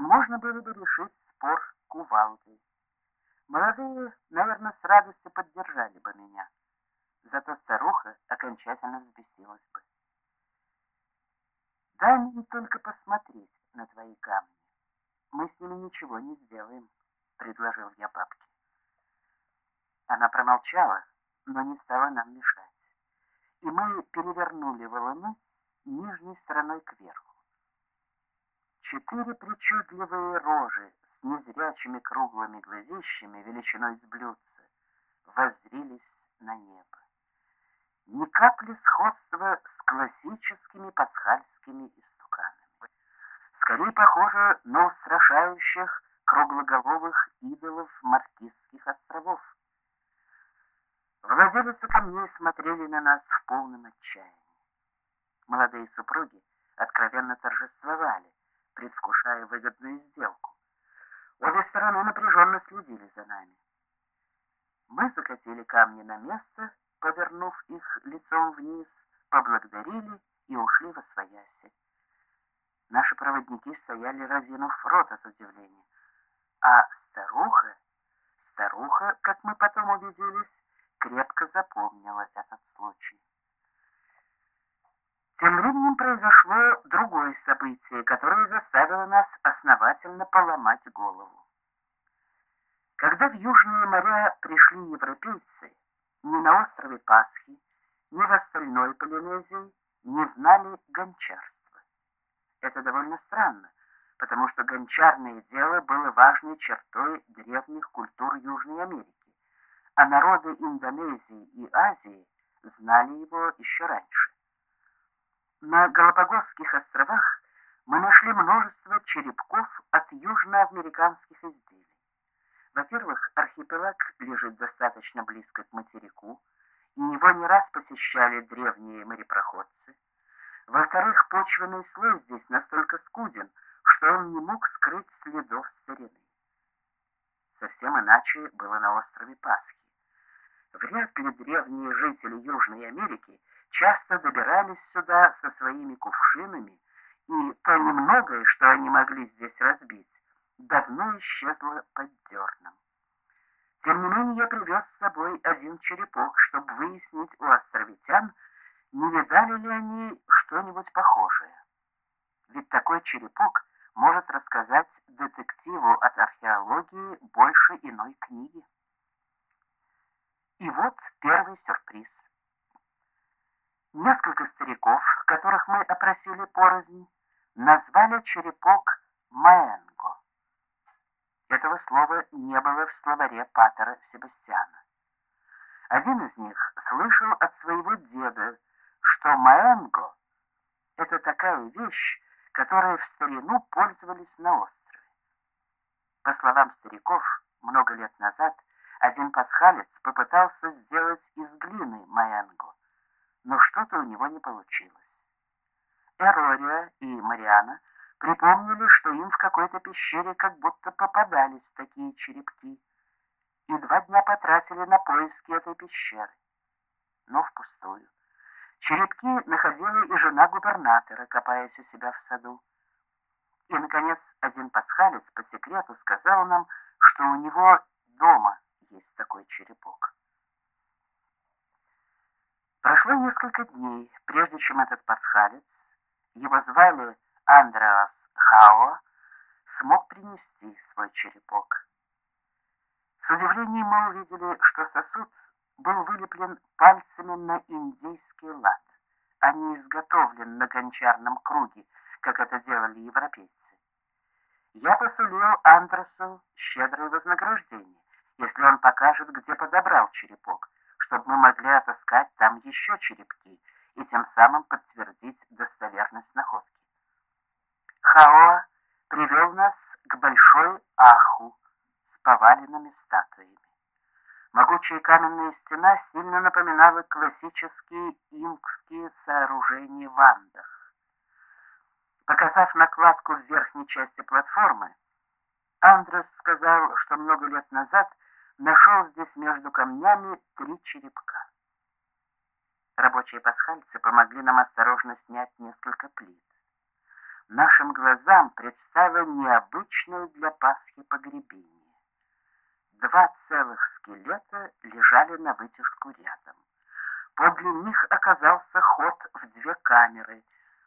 можно было бы решить спор кувалдой. Молодые, наверное, с радостью поддержали бы меня. Зато старуха окончательно взбесилась бы. Дай мне только посмотреть на твои камни. Мы с ними ничего не сделаем, предложил я бабке. Она промолчала, но не стала нам мешать. И мы перевернули валуны нижней стороной кверху. Четыре причудливые рожи с незрячими круглыми глазищами величиной с блюдца воззрились на небо. Ни капли сходства с классическими пасхальскими истуканами. Скорее похоже на устрашающих круглоголовых идолов Маркизских островов. Владелицы камней смотрели на нас в полном отчаянии. Молодые супруги откровенно торжествовали, предвкушая выгодную сделку. Обе стороны напряженно следили за нами. Мы закатили камни на место, повернув их лицом вниз, поблагодарили и ушли во свояси. Наши проводники стояли, разинув рот от удивления. А старуха, старуха, как мы потом убедились, крепко запомнила этот случай. Тем временем произошло другое событие, которое заставило нас основательно поломать голову. Когда в Южные моря пришли европейцы, ни на острове Пасхи, ни в остальной Полинезии не знали гончарства. Это довольно странно, потому что гончарное дело было важной чертой древних культур Южной Америки, а народы Индонезии и Азии знали его еще раньше. На Галапагосских островах мы нашли множество черепков от южноамериканских изделий. Во-первых, архипелаг лежит достаточно близко к материку, и его не раз посещали древние морепроходцы. Во-вторых, почвенный слой здесь настолько скуден, что он не мог скрыть следов старины. Совсем иначе было на острове Пасхи. Вряд ли древние жители Южной Америки часто добирались сюда со своими кувшинами, и то немногое, что они могли здесь разбить, давно исчезло под дерном. Тем не менее, я привез с собой один черепок, чтобы выяснить у островитян, не видали ли они что-нибудь похожее. Ведь такой черепок может рассказать детективу от археологии больше иной книги. И вот первый сюрприз. Несколько стариков, которых мы опросили порознь, назвали черепок Маэнго. Этого слова не было в словаре Патера Себастьяна. Один из них слышал от своего деда, что Маэнго — это такая вещь, которой в старину пользовались на острове. По словам стариков, много лет назад один пасхалец попытался сделать из глины Маэнго, что-то у него не получилось. Эрория и Мариана припомнили, что им в какой-то пещере как будто попадались такие черепки, и два дня потратили на поиски этой пещеры. Но впустую. Черепки находила и жена губернатора, копаясь у себя в саду. И, наконец, один пасхалец по секрету сказал нам, что у него дома есть такой черепок. Прошло несколько дней, прежде чем этот пасхалец, его звали Андреас Хао, смог принести свой черепок. С удивлением мы увидели, что сосуд был вылеплен пальцами на индейский лад, а не изготовлен на гончарном круге, как это делали европейцы. Я посулил Андресу щедрое вознаграждение, если он покажет, где подобрал черепок, чтобы мы могли отыскать там еще черепки и тем самым подтвердить достоверность находки. Хаоа привел нас к большой аху с поваленными статуями. Могучая каменная стена сильно напоминала классические инкские сооружения в Андах. Показав накладку в верхней части платформы, Андрес сказал, что много лет назад нашел здесь между камнями три черепка. Рабочие пасхальцы помогли нам осторожно снять несколько плит. нашим глазам предстало необычное для Пасхи погребение. Два целых скелета лежали на вытяжку рядом. Подле них оказался ход в две камеры,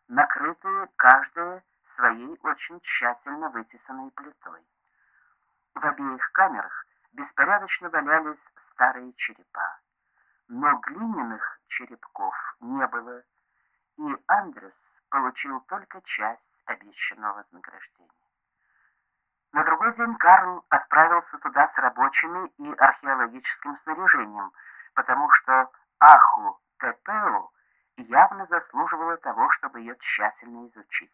накрытые каждая своей очень тщательно вытесанной плитой. В обеих камерах беспорядочно валялись старые черепа, но глиняных черепков не было, и Андрес получил только часть обещанного вознаграждения. На другой день Карл отправился туда с рабочими и археологическим снаряжением, потому что Аху Тепеу явно заслуживала того, чтобы ее тщательно изучить.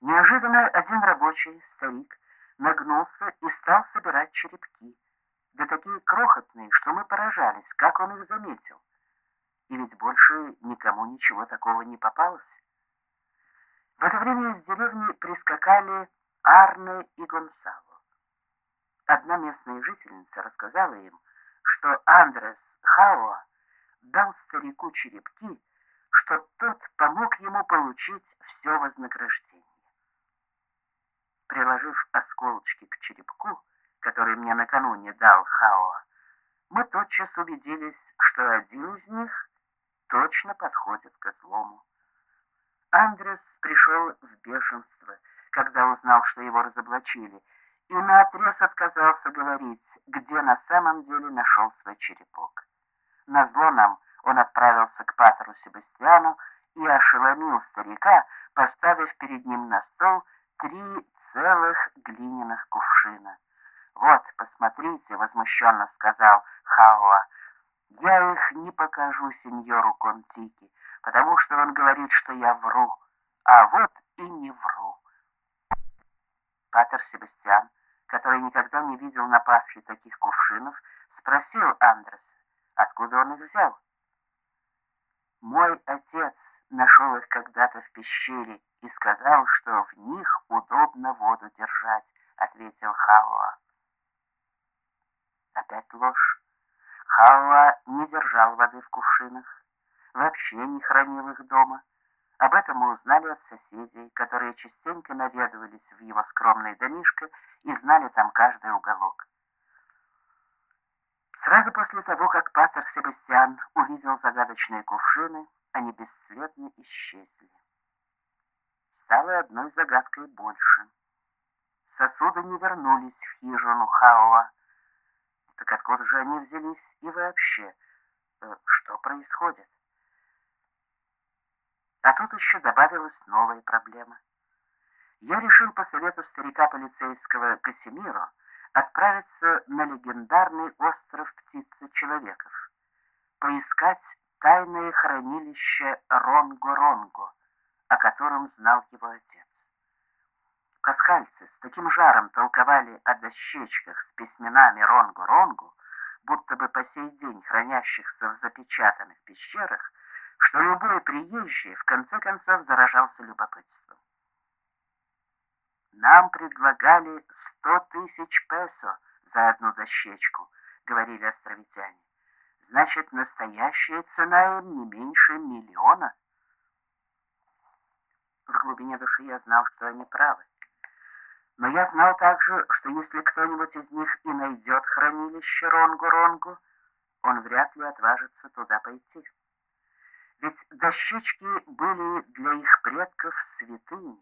Неожиданно один рабочий, старик, нагнулся и стал собирать черепки, да такие крохотные, что мы поражались, как он их заметил. И ведь больше никому ничего такого не попалось. В это время из деревни прискакали Арне и Гонсало. Одна местная жительница рассказала им, что Андрес Хауа дал старику черепки, что тот помог ему получить все вознаграждение. Приложив осколочки к черепку, который мне накануне дал Хауа, мы тотчас убедились, что один из них точно подходит к злому. Андрес пришел в бешенство, когда узнал, что его разоблачили, и наотрез отказался говорить, где на самом деле нашел свой черепок. Назло нам он отправился к патеру Себастьяну и ошеломил старика, поставив перед ним на стол три целых глиняных кувшина. «Вот, посмотрите», — возмущенно сказал Хауа, — «я их не покажу сеньору Контики, потому что он говорит, что я вру, а вот и не вру». Патер Себастьян, который никогда не видел на Пасхе таких кувшинов, спросил Андреса, откуда он их взял. «Мой отец нашел их когда-то в пещере и сказал, что в них удобно воду держать», — ответил Хауа. Опять ложь. Хауа не держал воды в кувшинах, вообще не хранил их дома. Об этом мы узнали от соседей, которые частенько наведывались в его скромное домишко и знали там каждый уголок. Сразу после того, как Патер Себастьян увидел загадочные кувшины, они бесследно исчезли. Стало одной загадкой больше. Сосуды не вернулись в хижину Хауа. Так откуда же они взялись и вообще? Э, что происходит? А тут еще добавилась новая проблема. Я решил по совету старика полицейского Касимиро отправиться на легендарный остров Птицы-Человеков, поискать тайное хранилище Ронго-Ронго, о котором знал его отец. Каскальцы с таким жаром толковали о дощечках с письменами Ронго-Ронгу, будто бы по сей день хранящихся в запечатанных пещерах, что любой приезжий в конце концов заражался любопытством. Нам предлагали сто тысяч песо за одну дощечку, говорили островитяне. Значит, настоящая цена им не меньше миллиона. В глубине души я знал, что они правы. Но я знал также, что если кто-нибудь из них и найдет хранилище Ронгу-Ронгу, он вряд ли отважится туда пойти. Ведь дощечки были для их предков святыни,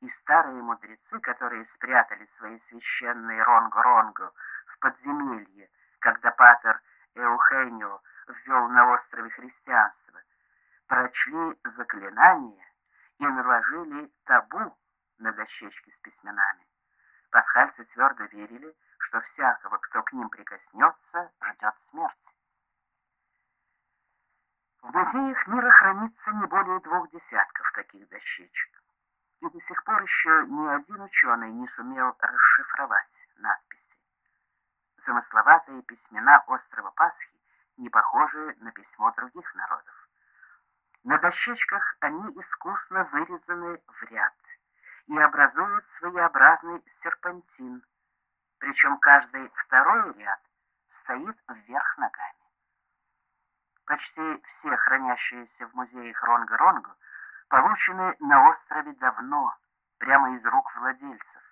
и старые мудрецы, которые спрятали свои священные Ронгу-Ронгу в подземелье, когда патер Эухенио ввел христианство, прочли заклинания и наложили табу на дощечки с письменами. Пасхальцы твердо верили, что всякого, кто к ним прикоснется, ждет смерть. В музеях мира хранится не более двух десятков таких дощечек, и до сих пор еще ни один ученый не сумел расшифровать надписи. Замысловатые письмена острова Пасхи не похожи на письмо других народов. На дощечках они искусно вырезаны в ряд и образуют своеобразный серпантин, причем каждый второй ряд стоит вверх ногами. Почти все хранящиеся в музее Ронго-Ронго получены на острове давно, прямо из рук владельцев.